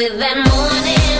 with that morning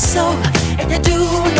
So, and you do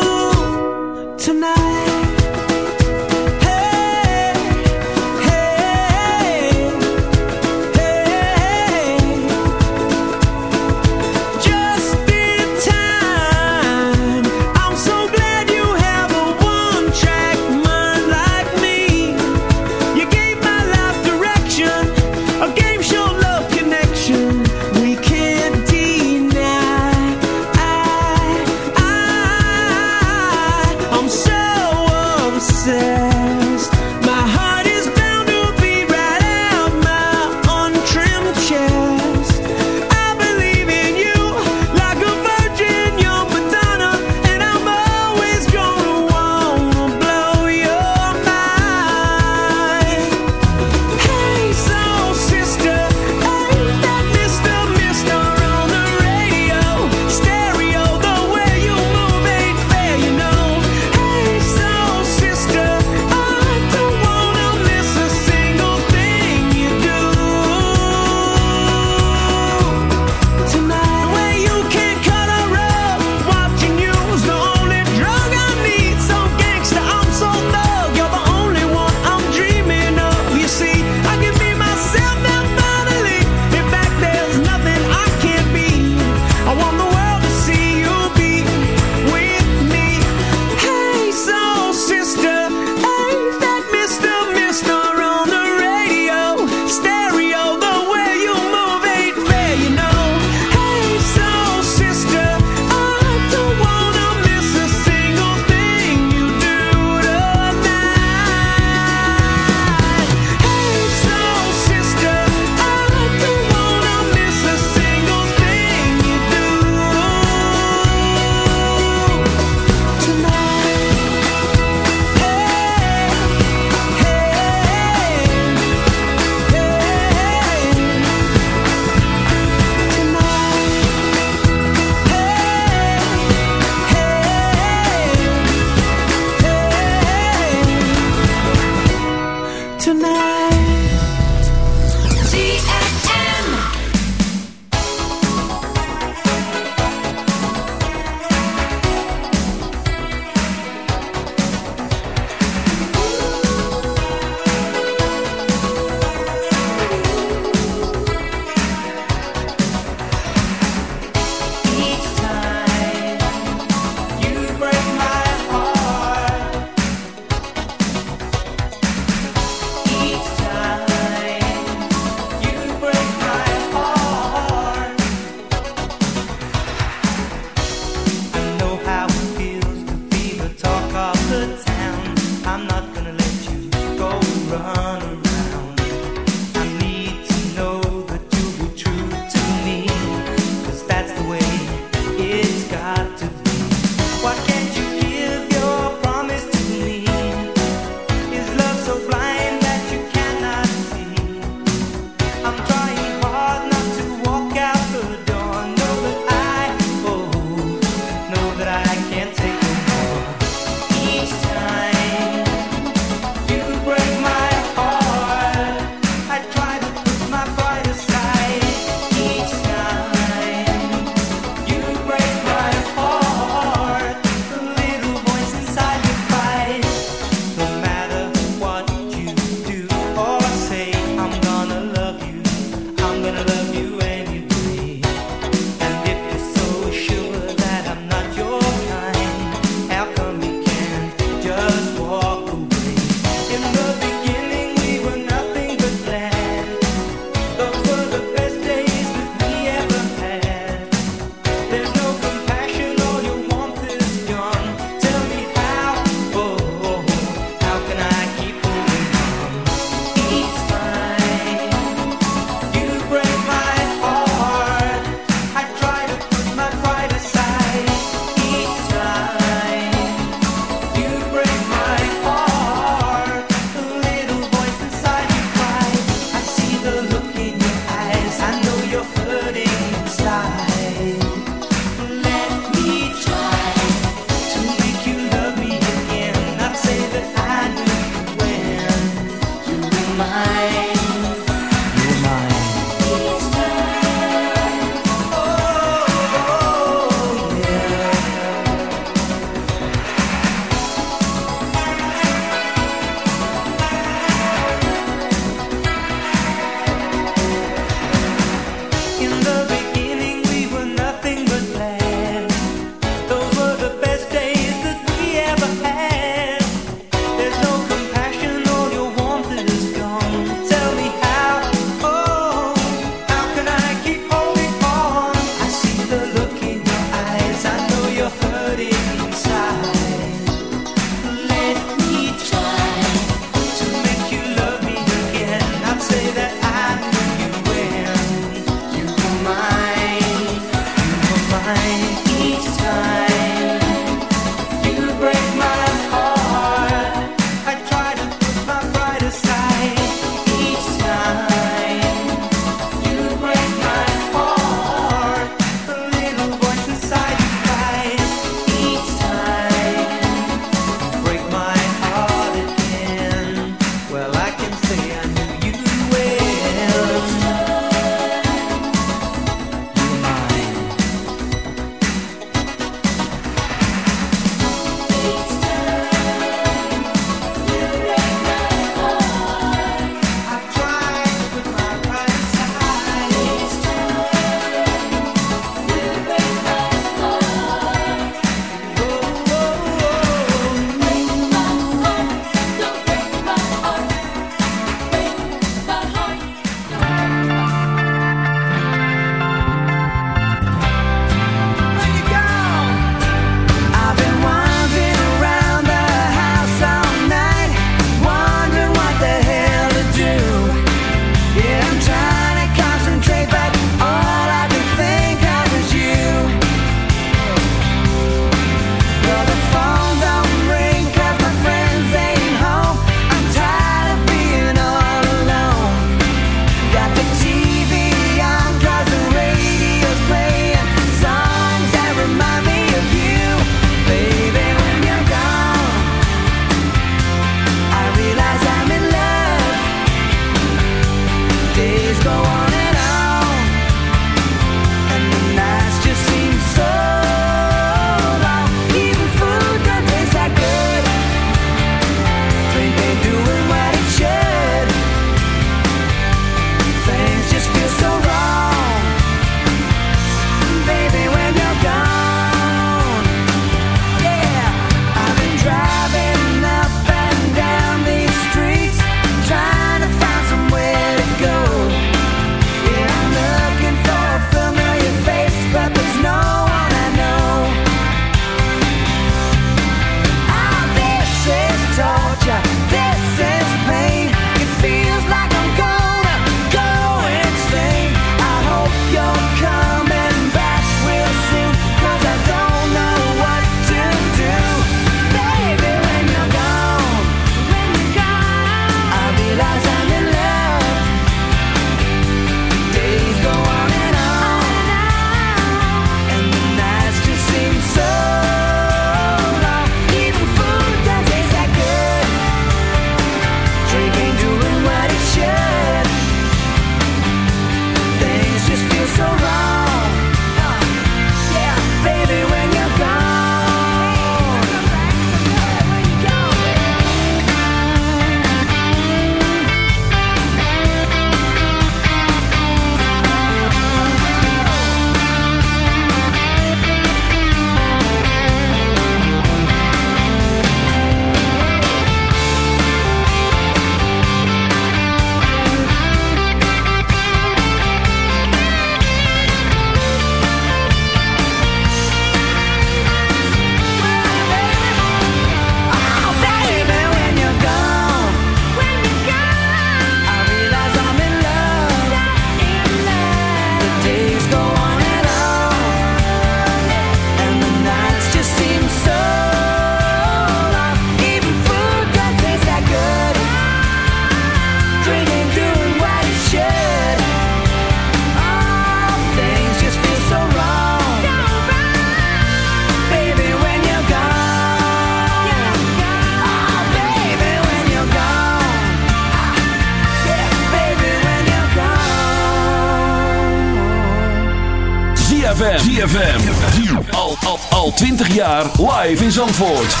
Live in Zandvoort.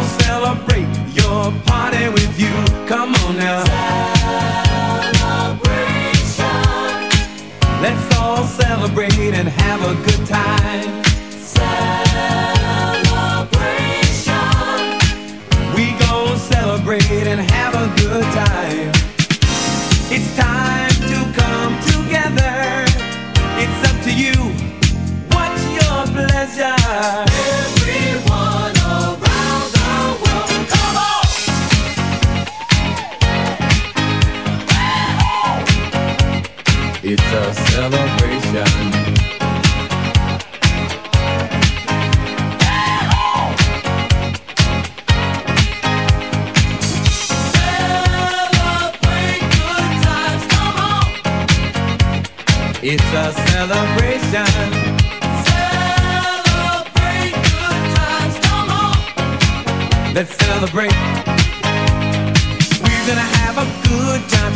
Celebrate your party with you. Come on now. Celebration. Let's all celebrate and have a good time. Celebration. We gon' celebrate and have a good time.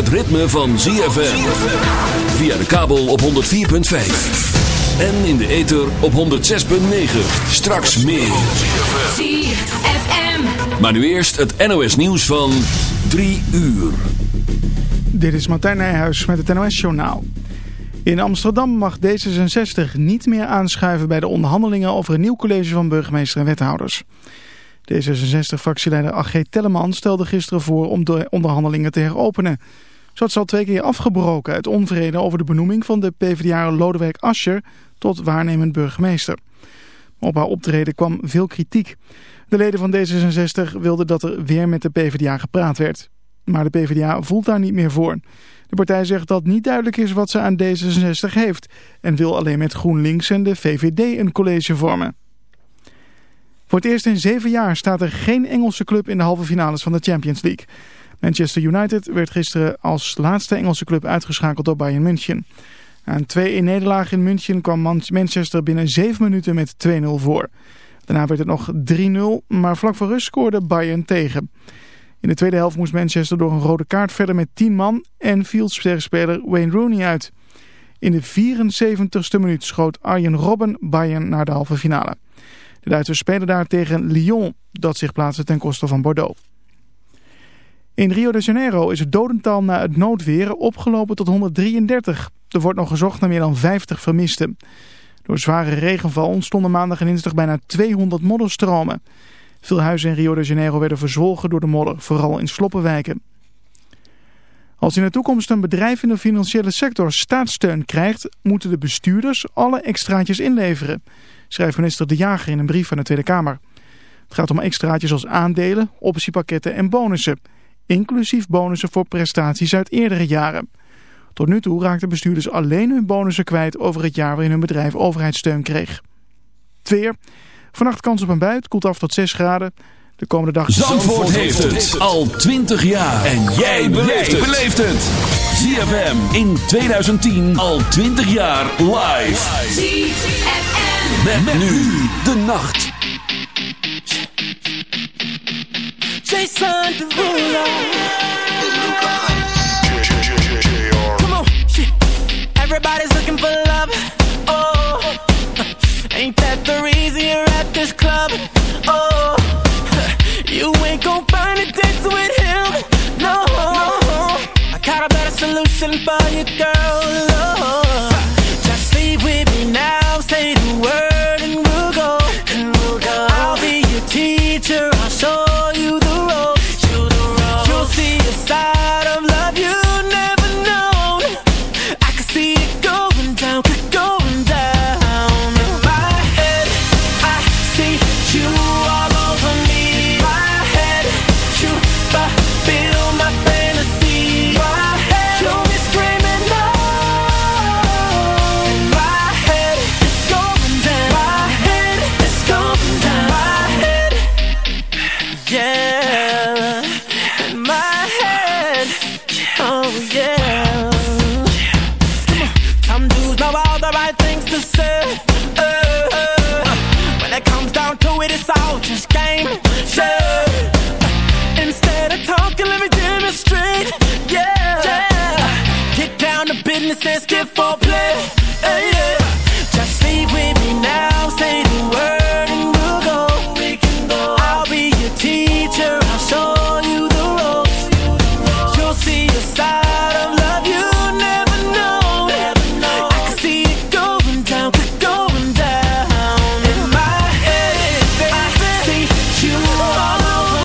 Het ritme van ZFM. Via de kabel op 104.5. En in de ether op 106.9. Straks meer. ZFM. Maar nu eerst het NOS nieuws van 3 uur. Dit is Martijn Nijhuis met het NOS-journaal. In Amsterdam mag D66 niet meer aanschuiven bij de onderhandelingen over een nieuw college van burgemeester en wethouders. D66-fractieleider Agé Telleman stelde gisteren voor om de onderhandelingen te heropenen. Zo ze al twee keer afgebroken uit onvrede over de benoeming van de PvdA Lodewijk Asscher tot waarnemend burgemeester. Op haar optreden kwam veel kritiek. De leden van D66 wilden dat er weer met de PvdA gepraat werd. Maar de PvdA voelt daar niet meer voor. De partij zegt dat niet duidelijk is wat ze aan D66 heeft en wil alleen met GroenLinks en de VVD een college vormen. Voor het eerst in zeven jaar staat er geen Engelse club in de halve finales van de Champions League. Manchester United werd gisteren als laatste Engelse club uitgeschakeld door Bayern München. Na een 2-1 nederlaag in München kwam Manchester binnen 7 minuten met 2-0 voor. Daarna werd het nog 3-0, maar vlak voor rust scoorde Bayern tegen. In de tweede helft moest Manchester door een rode kaart verder met 10 man en viel speler Wayne Rooney uit. In de 74ste minuut schoot Arjen Robben Bayern naar de halve finale. De Duitsers spelen daar tegen Lyon, dat zich plaatste ten koste van Bordeaux. In Rio de Janeiro is het dodental na het noodweer opgelopen tot 133. Er wordt nog gezocht naar meer dan 50 vermisten. Door zware regenval ontstonden maandag en dinsdag bijna 200 modderstromen. Veel huizen in Rio de Janeiro werden verzwolgen door de modder, vooral in sloppenwijken. Als in de toekomst een bedrijf in de financiële sector staatssteun krijgt, moeten de bestuurders alle extraatjes inleveren, schrijft minister De Jager in een brief aan de Tweede Kamer. Het gaat om extraatjes als aandelen, optiepakketten en bonussen, inclusief bonussen voor prestaties uit eerdere jaren. Tot nu toe raakten bestuurders alleen hun bonussen kwijt over het jaar waarin hun bedrijf overheidssteun kreeg. Tweer. Vannacht kans op een buit, koelt af tot 6 graden. De komende dag... Zandvoort, heeft het al 20 jaar. En jij beleeft het. ZFM in 2010 al 20 jaar live. ZFM. Met, nu de nacht. Jason Derulo. Come on. Everybody's looking for love. Oh, ain't that the reason you're at this club? Oh, you ain't gon' find a dance with him. No, I got a better solution for you, girl.